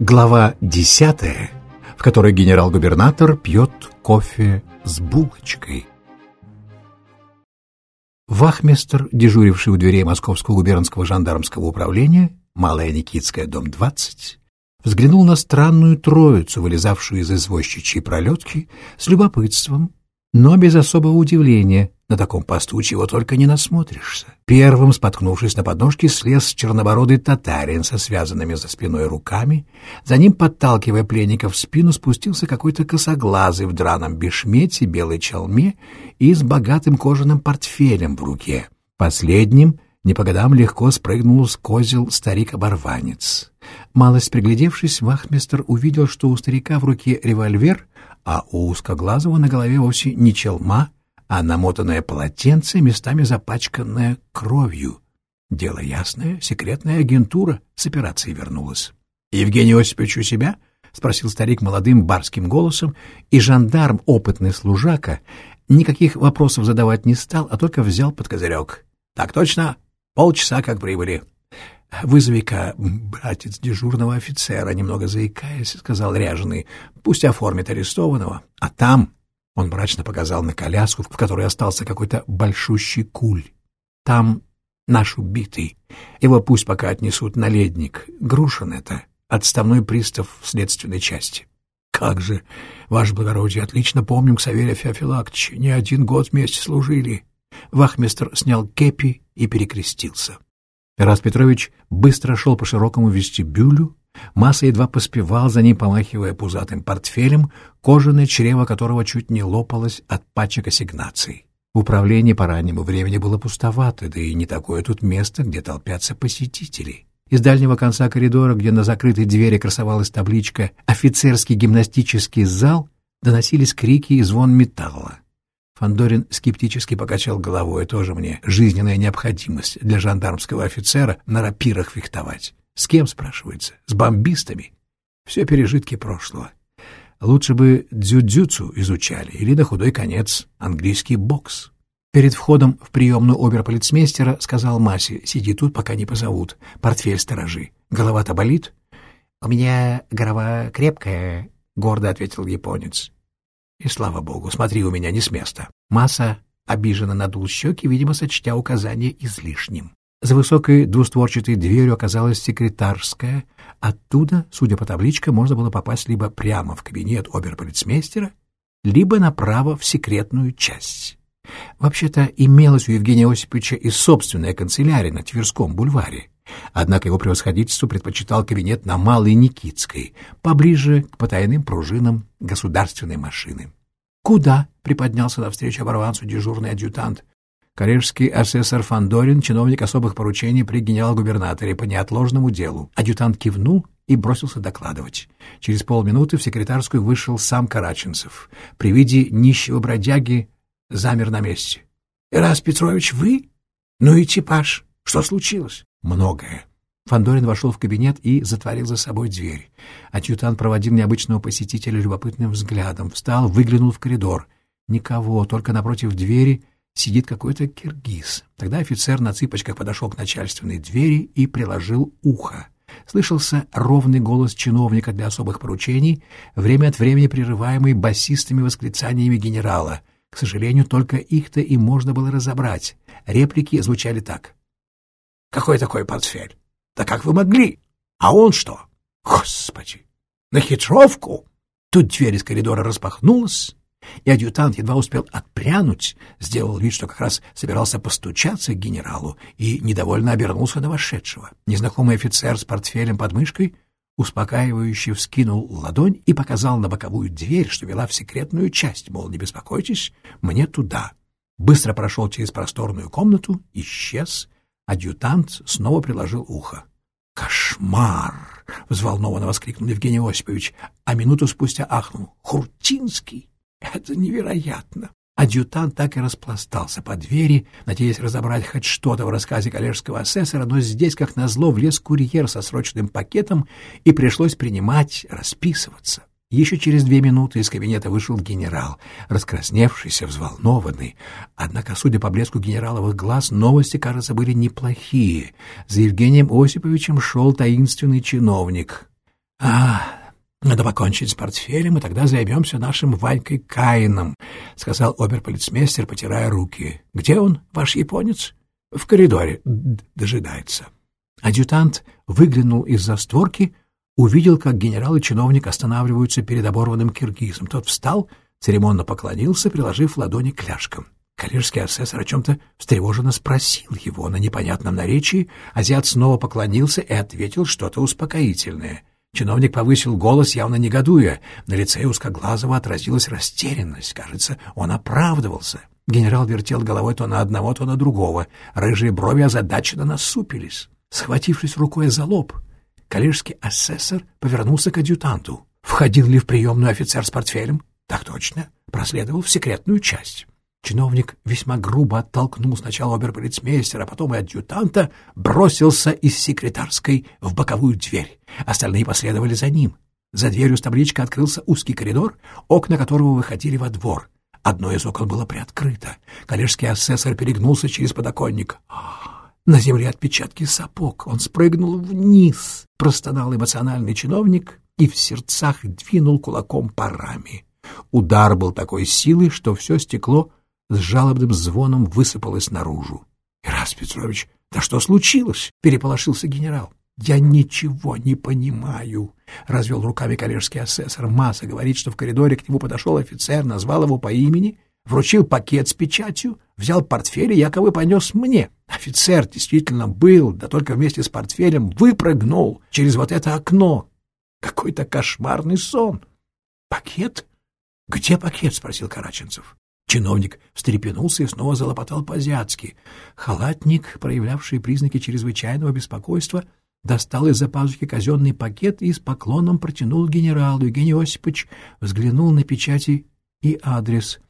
Глава десятая, в которой генерал-губернатор пьет кофе с булочкой. Вахмистр, дежуривший у дверей Московского губернского жандармского управления, Малая Никитская, дом 20, взглянул на странную троицу, вылезавшую из извозчичьей пролетки, с любопытством, но без особого удивления. На таком посту чего только не насмотришься. Первым, споткнувшись на подножке, слез чернобородый татарин со связанными за спиной руками. За ним, подталкивая пленника в спину, спустился какой-то косоглазый в драном бешмете, белой чалме и с богатым кожаным портфелем в руке. Последним не по годам легко спрыгнул с козел старик-оборванец. Малость приглядевшись, вахмистр увидел, что у старика в руке револьвер, а у узкоглазого на голове вовсе не челма, а намотанное полотенце, местами запачканное кровью. Дело ясное, секретная агентура с операцией вернулась. — Евгений Осипович у себя? — спросил старик молодым барским голосом, и жандарм, опытный служака, никаких вопросов задавать не стал, а только взял под козырек. — Так точно, полчаса как прибыли. — Вызови-ка, братец дежурного офицера, немного заикаясь, — сказал ряженый, — пусть оформит арестованного, а там он мрачно показал на коляску, в которой остался какой-то большущий куль. Там наш убитый. Его пусть пока отнесут на ледник. Грушин это, отставной пристав в следственной части. Как же, ваше благородие, отлично помним Ксаверия Феофилактовича. Не один год вместе служили. Вахмистр снял кепи и перекрестился. Тарас Петрович быстро шел по широкому вестибюлю, Масса едва поспевал за ним, помахивая пузатым портфелем, кожаное чрево которого чуть не лопалось от пачек ассигнаций. Управление по раннему времени было пустовато, да и не такое тут место, где толпятся посетители. Из дальнего конца коридора, где на закрытой двери красовалась табличка «Офицерский гимнастический зал», доносились крики и звон металла. Фандорин скептически покачал головой, тоже мне жизненная необходимость для жандармского офицера на рапирах фехтовать. С кем, спрашивается? С бомбистами? Все пережитки прошлого. Лучше бы дзюдзюцу изучали или, на худой конец, английский бокс. Перед входом в приемную оберполицмейстера сказал Масе, сиди тут, пока не позовут, портфель сторожи. Голова-то болит? — У меня голова крепкая, — гордо ответил японец. — И слава богу, смотри у меня не с места. Маса обиженно надул щеки, видимо, сочтя указание излишним. За высокой двустворчатой дверью оказалась секретарская. Оттуда, судя по табличкам, можно было попасть либо прямо в кабинет оберполицмейстера, либо направо в секретную часть. Вообще-то имелась у Евгения Осиповича и собственная канцелярия на Тверском бульваре. Однако его превосходительство предпочитал кабинет на Малой Никитской, поближе к потайным пружинам государственной машины. «Куда?» — приподнялся навстречу оборванцу дежурный адъютант. Коллежский асессор Фандорин, чиновник особых поручений при генерал-губернаторе по неотложному делу. Адъютант кивнул и бросился докладывать. Через полминуты в секретарскую вышел сам Караченцев. При виде нищего бродяги замер на месте. — Ирас Петрович, вы? Ну и типаж. Что случилось? — Многое. Фандорин вошел в кабинет и затворил за собой дверь. Адъютант проводил необычного посетителя любопытным взглядом, встал, выглянул в коридор. Никого, только напротив двери — сидит какой-то киргиз. Тогда офицер на цыпочках подошел к начальственной двери и приложил ухо. Слышался ровный голос чиновника для особых поручений, время от времени прерываемый басистыми восклицаниями генерала. К сожалению, только их-то и можно было разобрать. Реплики звучали так. «Какой такой портфель? Да как вы могли? А он что? Господи! На хитровку!» Тут дверь из коридора распахнулась, и адъютант едва успел отпрянуть, сделал вид, что как раз собирался постучаться к генералу, и недовольно обернулся на вошедшего. Незнакомый офицер с портфелем под мышкой успокаивающе вскинул ладонь и показал на боковую дверь, что вела в секретную часть, мол, не беспокойтесь, мне туда. Быстро прошел через просторную комнату, исчез, адъютант снова приложил ухо. «Кошмар!» — взволнованно воскликнул Евгений Осипович, а минуту спустя ахнул. «Хуртинский!» Это невероятно. Адъютант так и распластался по двери, надеясь разобрать хоть что-то в рассказе коллежского асессора, но здесь, как назло, влез курьер со срочным пакетом, и пришлось принимать, расписываться. Еще через две минуты из кабинета вышел генерал, раскрасневшийся, взволнованный. Однако, судя по блеску генераловых глаз, новости, кажется, были неплохие. За Евгением Осиповичем шел таинственный чиновник. — А, надо покончить с портфелем, и тогда займемся нашим Ванькой Каином, — сказал оберполицмейстер, потирая руки. — Где он, ваш японец? — В коридоре. Дожидается. Адъютант выглянул из-за створки, увидел, как генерал и чиновник останавливаются перед оборванным киргизом. Тот встал, церемонно поклонился, приложив ладони к ляжкам. Калежский асессор о чем-то встревоженно спросил его на непонятном наречии. Азиат снова поклонился и ответил что-то успокоительное. Чиновник повысил голос, явно негодуя. На лице узкоглазого отразилась растерянность. Кажется, он оправдывался. Генерал вертел головой то на одного, то на другого. Рыжие брови озадаченно насупились. Схватившись рукой за лоб, коллежский асессор повернулся к адъютанту. Входил ли в приемную офицер с портфелем? Так точно. Проследовал в секретную часть. Чиновник весьма грубо оттолкнул сначала оберполицмейстера, а потом и адъютанта, бросился из секретарской в боковую дверь. Остальные последовали за ним. За дверью с табличкой открылся узкий коридор, окна которого выходили во двор. Одно из окон было приоткрыто. Коллежский асессор перегнулся через подоконник. На земле отпечатки сапог. Он спрыгнул вниз, простонал эмоциональный чиновник и в сердцах двинул кулаком по раме. Удар был такой силы, что все стекло с жалобным звоном высыпалось наружу. — Ирас Петрович, да что случилось? — переполошился генерал. — Я ничего не понимаю, — развел руками коллежский асессор. Масса говорит, что в коридоре к нему подошел офицер, назвал его по имени, вручил пакет с печатью, взял портфель и якобы понес мне. Офицер действительно был, да только вместе с портфелем выпрыгнул через вот это окно. Какой-то кошмарный сон. — Пакет? Где пакет? — спросил Караченцев. Чиновник встрепенулся и снова залопотал по-азиатски. Халатник, проявлявший признаки чрезвычайного беспокойства, достал из-за пазухи казенный пакет и с поклоном протянул генералу. Евгений Осипович взглянул на печати и адрес.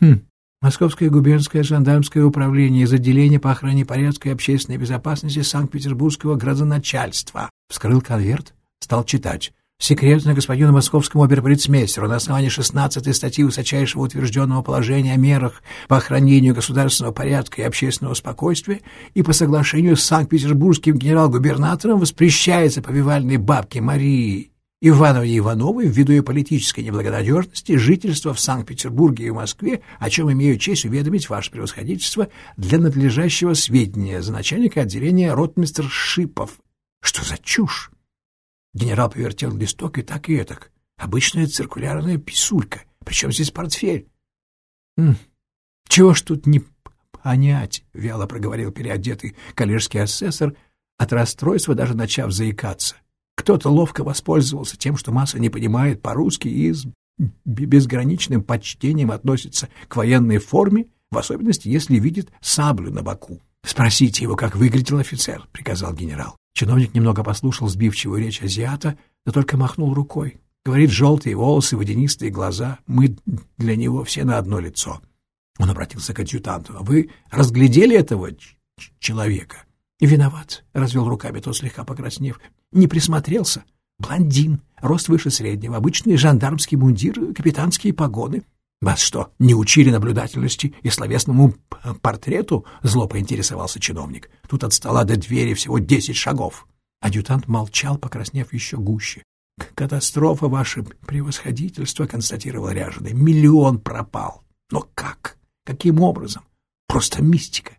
«Хм, Московское губернское жандармское управление из отделения по охране порядка и общественной безопасности Санкт-Петербургского градоначальства». Вскрыл конверт, стал читать. Секретно господину московскому оберполицмейстеру на основании 16 статьи высочайшего утвержденного положения о мерах по охранению государственного порядка и общественного спокойствия и по соглашению с санкт-петербургским генерал-губернатором воспрещается повивальной бабке Марии Ивановне Ивановой ввиду ее политической неблагонадежности жительство в Санкт-Петербурге и в Москве, о чем имею честь уведомить ваше превосходительство для надлежащего сведения за начальника отделения ротмистер Шипов. Что за чушь? Генерал повертел листок и так и этак. Обычная циркулярная писулька. Причем здесь портфель? — Чего ж тут не понять? — вяло проговорил переодетый коллежский асессор, от расстройства даже начав заикаться. Кто-то ловко воспользовался тем, что масса не понимает по-русски и с безграничным почтением относится к военной форме, в особенности, если видит саблю на боку. — Спросите его, как выглядел офицер, — приказал генерал. Чиновник немного послушал сбивчивую речь азиата, но только махнул рукой. Говорит, желтые волосы, водянистые глаза. Мы для него все на одно лицо. Он обратился к адъютанту. «А вы разглядели этого человека?» «Виноват», — развел руками тот, слегка покраснев. «Не присмотрелся. Блондин, рост выше среднего, обычный жандармский мундир, капитанские погоны. «Вас что, не учили наблюдательности и словесному портрету?» — зло поинтересовался чиновник. «Тут от стола до двери всего десять шагов». Адъютант молчал, покраснев еще гуще. «Катастрофа, ваше превосходительство», — констатировал Ряженый. «Миллион пропал. Но как? Каким образом? Просто мистика.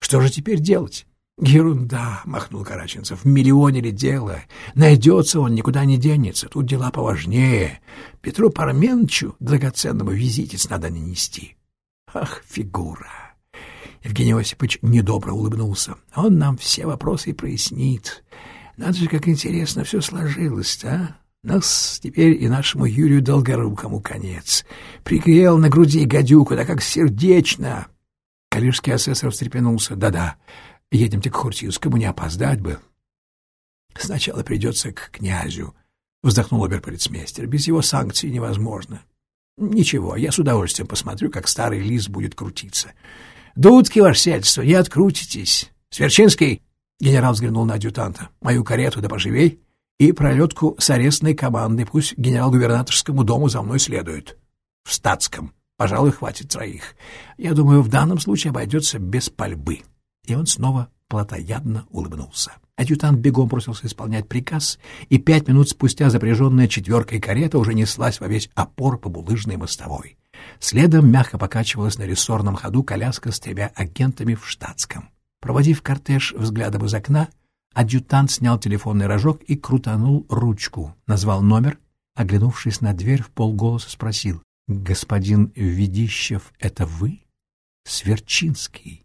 Что же теперь делать?» «Ерунда», — махнул Караченцев, — «в миллионе ли дело? Найдется он, никуда не денется. Тут дела поважнее. Петру Парменчу драгоценному визитец надо нанести». «Ах, фигура!» Евгений Осипович недобро улыбнулся. «Он нам все вопросы и прояснит. Надо же, как интересно все сложилось а? Нас теперь и нашему Юрию Долгорукому конец. Пригрел на груди гадюку, да как сердечно!» Калишский асессор встрепенулся. «Да-да». Едемте к Хуртинскому, не опоздать бы. Сначала придется к князю, — вздохнул оберполицмейстер. Без его санкций невозможно. Ничего, я с удовольствием посмотрю, как старый лис будет крутиться. Дудки, ваше сельство, не открутитесь. Сверчинский, — генерал взглянул на адъютанта, — мою карету да поживей и пролетку с арестной командой пусть генерал-губернаторскому дому за мной следует. В статском. Пожалуй, хватит троих. Я думаю, в данном случае обойдется без пальбы. И он снова плотоядно улыбнулся. Адъютант бегом бросился исполнять приказ, и пять минут спустя запряженная четверкой карета уже неслась во весь опор по булыжной мостовой. Следом мягко покачивалась на рессорном ходу коляска с тремя агентами в штатском. Проводив кортеж взглядом из окна, адъютант снял телефонный рожок и крутанул ручку, назвал номер, оглянувшись на дверь, в полголоса спросил, «Господин Ведищев, это вы? Сверчинский?»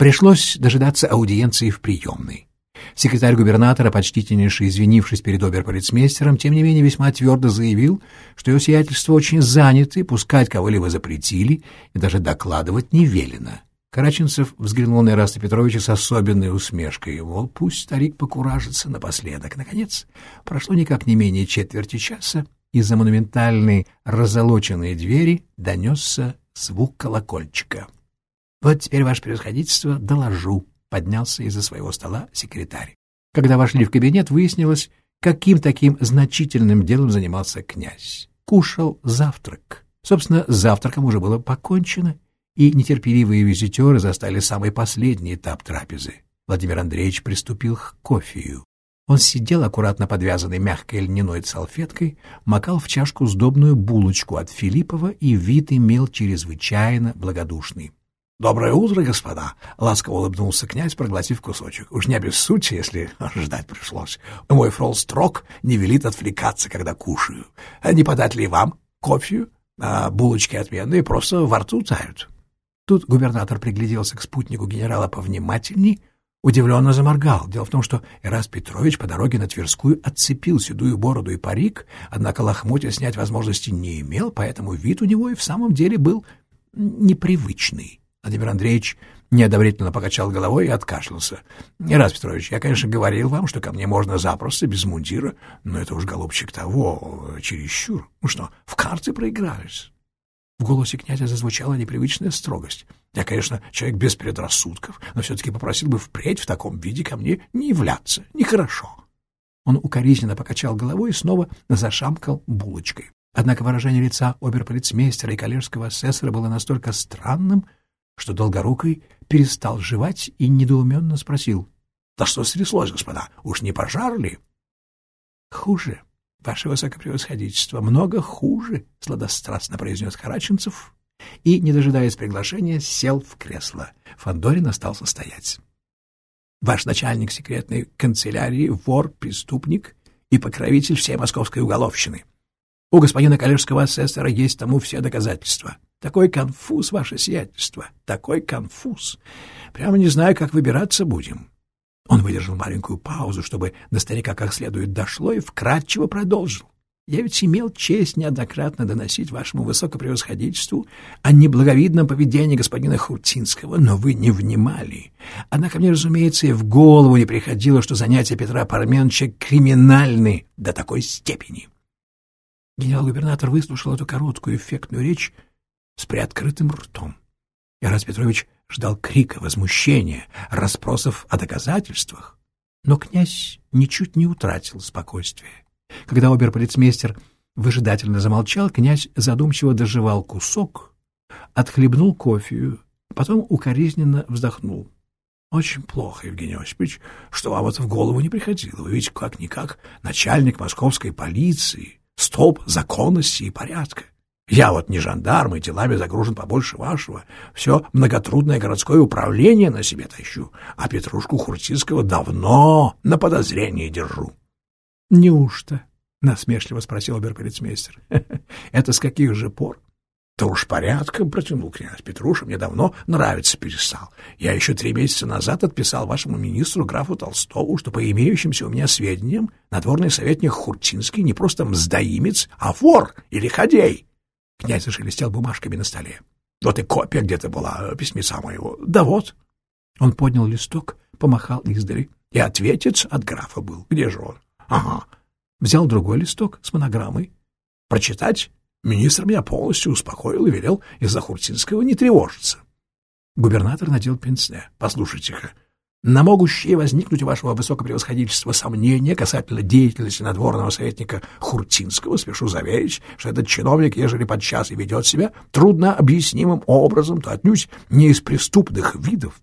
Пришлось дожидаться аудиенции в приемной. Секретарь губернатора, почтительнейше извинившись перед оберполицмейстером, тем не менее весьма твердо заявил, что его сиятельство очень заняты, пускать кого-либо запретили и даже докладывать не велено. Караченцев взглянул на Ираста Петровича с особенной усмешкой, мол, пусть старик покуражится напоследок. Наконец, прошло никак не менее четверти часа, из-за монументальной разолоченной двери донесся звук колокольчика. «Вот теперь, ваше превосходительство, доложу», — поднялся из-за своего стола секретарь. Когда вошли в кабинет, выяснилось, каким таким значительным делом занимался князь. Кушал завтрак. Собственно, с завтраком уже было покончено, и нетерпеливые визитеры застали самый последний этап трапезы. Владимир Андреевич приступил к кофею. Он сидел, аккуратно подвязанный мягкой льняной салфеткой, макал в чашку сдобную булочку от Филиппова, и вид имел чрезвычайно благодушный. «Доброе утро, господа!» — ласково улыбнулся князь, проглотив кусочек. «Уж не обессудьте, если ждать пришлось. Мой фрол строк не велит отвлекаться, когда кушаю. А не подать ли вам кофе? А булочки отменные просто во рту тают». Тут губернатор пригляделся к спутнику генерала повнимательней, удивленно заморгал. Дело в том, что Ирас Петрович по дороге на Тверскую отцепил седую бороду и парик, однако лохмотья снять возможности не имел, поэтому вид у него и в самом деле был непривычный. Владимир Андреевич неодобрительно покачал головой и откашлялся. — Ирас Петрович, я, конечно, говорил вам, что ко мне можно запросто, без мундира, но это уж, голубчик, того, чересчур. Ну что, в карты проигрались? В голосе князя зазвучала непривычная строгость. Я, конечно, человек без предрассудков, но все-таки попросил бы впредь в таком виде ко мне не являться. Нехорошо. Он укоризненно покачал головой и снова зашамкал булочкой. Однако выражение лица оберполицмейстера и коллежского асессора было настолько странным, что Долгорукий перестал жевать и недоуменно спросил. — Да что стряслось, господа? Уж не пожар ли? — Хуже, ваше высокопревосходительство, много хуже, — сладострастно произнес Караченцев и, не дожидаясь приглашения, сел в кресло. Фандорин остался стоять. — Ваш начальник секретной канцелярии — вор, преступник и покровитель всей московской уголовщины. У господина коллежского асессора есть тому все доказательства. — такой конфуз, ваше сиятельство, такой конфуз. Прямо не знаю, как выбираться будем. Он выдержал маленькую паузу, чтобы до старика как следует дошло, и вкратчиво продолжил. Я ведь имел честь неоднократно доносить вашему высокопревосходительству о неблаговидном поведении господина Хуртинского, но вы не внимали. Однако мне, разумеется, и в голову не приходило, что занятия Петра Парменовича криминальны до такой степени. Генерал-губернатор выслушал эту короткую эффектную речь с приоткрытым ртом. Ирас Петрович ждал крика, возмущения, расспросов о доказательствах. Но князь ничуть не утратил спокойствия. Когда оберполицмейстер выжидательно замолчал, князь задумчиво доживал кусок, отхлебнул кофею, потом укоризненно вздохнул. — Очень плохо, Евгений Осипович, что вам это в голову не приходило. Вы ведь как-никак начальник московской полиции, столб законности и порядка. Я вот не жандарм и делами загружен побольше вашего. Все многотрудное городское управление на себе тащу, а Петрушку Хуртинского давно на подозрении держу. — Неужто? — насмешливо спросил оберполицмейстер. — Это с каких же пор? — Да уж порядком, — протянул князь. Петруша мне давно нравится перестал. Я еще три месяца назад отписал вашему министру графу Толстову, что по имеющимся у меня сведениям надворный советник Хуртинский не просто мздоимец, а вор или ходей. Князь зашелестел бумажками на столе. Вот и копия где-то была письмеца моего. Да вот. Он поднял листок, помахал издали. И ответец от графа был. Где же он? Ага. Взял другой листок с монограммой. Прочитать? Министр меня полностью успокоил и велел из-за Хуртинского не тревожиться. Губернатор надел пенсне. Послушайте-ка, на могущие возникнуть у вашего высокопревосходительства сомнения касательно деятельности надворного советника Хуртинского, спешу заверить, что этот чиновник, ежели подчас и ведет себя трудно объяснимым образом, то отнюдь не из преступных видов.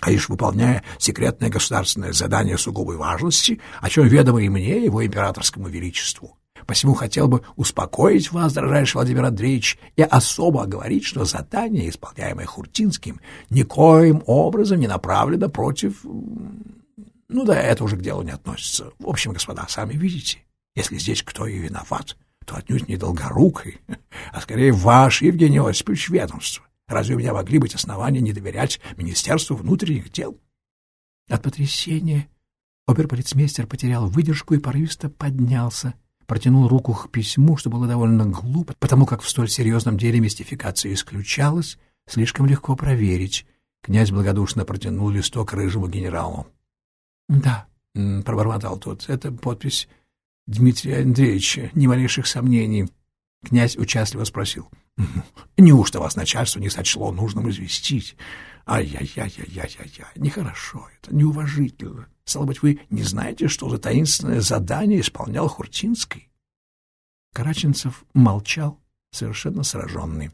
а лишь выполняя секретное государственное задание сугубой важности, о чем ведомо и мне, его императорскому величеству. Посему хотел бы успокоить вас, дорожайший Владимир Андреевич, и особо оговорить, что задание, исполняемое Хуртинским, никоим образом не направлено против... Ну да, это уже к делу не относится. В общем, господа, сами видите, если здесь кто и виноват, то отнюдь не Долгорукой, а скорее ваш Евгений Осипович ведомство. Разве у меня могли быть основания не доверять Министерству внутренних дел? От потрясения оберполицмейстер потерял выдержку и порывисто поднялся, протянул руку к письму, что было довольно глупо, потому как в столь серьезном деле мистификация исключалась, слишком легко проверить. Князь благодушно протянул листок рыжему генералу. — Да, — пробормотал тот, — это подпись Дмитрия Андреевича, ни малейших сомнений. Князь участливо спросил. — Неужто вас начальство не сочло нужным известить? Ай-яй-яй-яй-яй-яй, нехорошо это, неуважительно. Стало быть, вы не знаете, что за таинственное задание исполнял Хуртинский? Караченцев молчал, совершенно сраженный.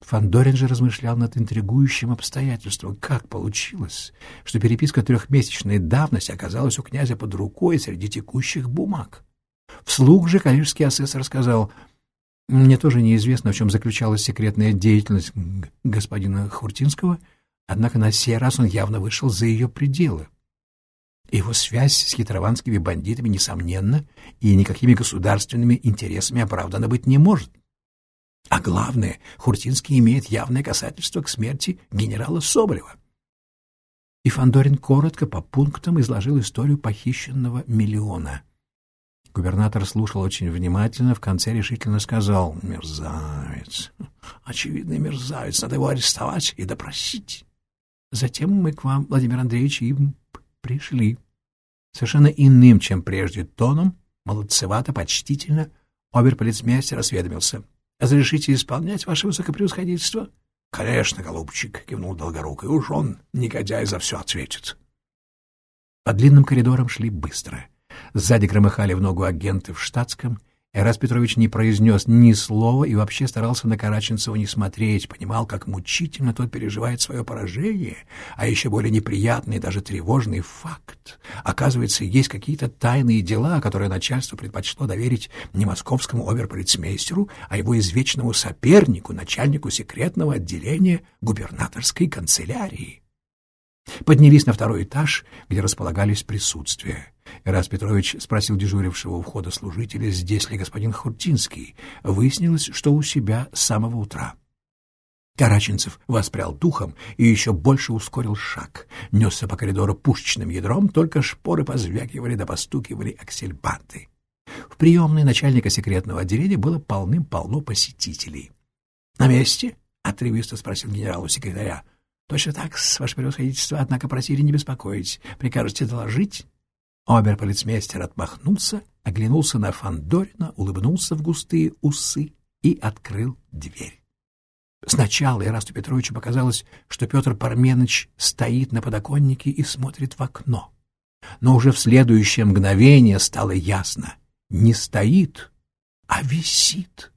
Фандорин же размышлял над интригующим обстоятельством. Как получилось, что переписка трехмесячной давности оказалась у князя под рукой среди текущих бумаг? Вслух же коллежский асессор сказал, «Мне тоже неизвестно, в чем заключалась секретная деятельность господина Хуртинского, однако на сей раз он явно вышел за ее пределы. Его связь с хитрованскими бандитами, несомненно, и никакими государственными интересами оправдана быть не может. А главное, Хуртинский имеет явное касательство к смерти генерала Соболева. И Фандорин коротко по пунктам изложил историю похищенного миллиона. Губернатор слушал очень внимательно, в конце решительно сказал «Мерзавец, очевидный мерзавец, надо его арестовать и допросить». Затем мы к вам, Владимир Андреевич, и пришли. Совершенно иным, чем прежде, тоном, молодцевато, почтительно, оберполицмейстер осведомился. «Разрешите исполнять ваше высокопревосходительство?» «Конечно, голубчик», — кивнул Долгорукий, — «уж он, негодяй, за все ответит». По длинным коридорам шли быстро. Сзади громыхали в ногу агенты в штатском — Эрас Петрович не произнес ни слова и вообще старался на Караченцева не смотреть, понимал, как мучительно тот переживает свое поражение, а еще более неприятный, даже тревожный факт. Оказывается, есть какие-то тайные дела, которые начальство предпочло доверить не московскому оберполицмейстеру, а его извечному сопернику, начальнику секретного отделения губернаторской канцелярии. Поднялись на второй этаж, где располагались присутствия. Ирас Петрович спросил дежурившего у входа служителя, здесь ли господин Хуртинский. Выяснилось, что у себя с самого утра. Караченцев воспрял духом и еще больше ускорил шаг. Несся по коридору пушечным ядром, только шпоры позвякивали да постукивали аксельбанты. В приемной начальника секретного отделения было полным-полно посетителей. — На месте? — отрывисто спросил генералу секретаря. — Точно так, ваше превосходительство, однако просили не беспокоить. Прикажете доложить? Оберполицмейстер отмахнулся, оглянулся на Фандорина, улыбнулся в густые усы и открыл дверь. Сначала Ирасту Петровичу показалось, что Петр Парменыч стоит на подоконнике и смотрит в окно. Но уже в следующее мгновение стало ясно — не стоит, а висит.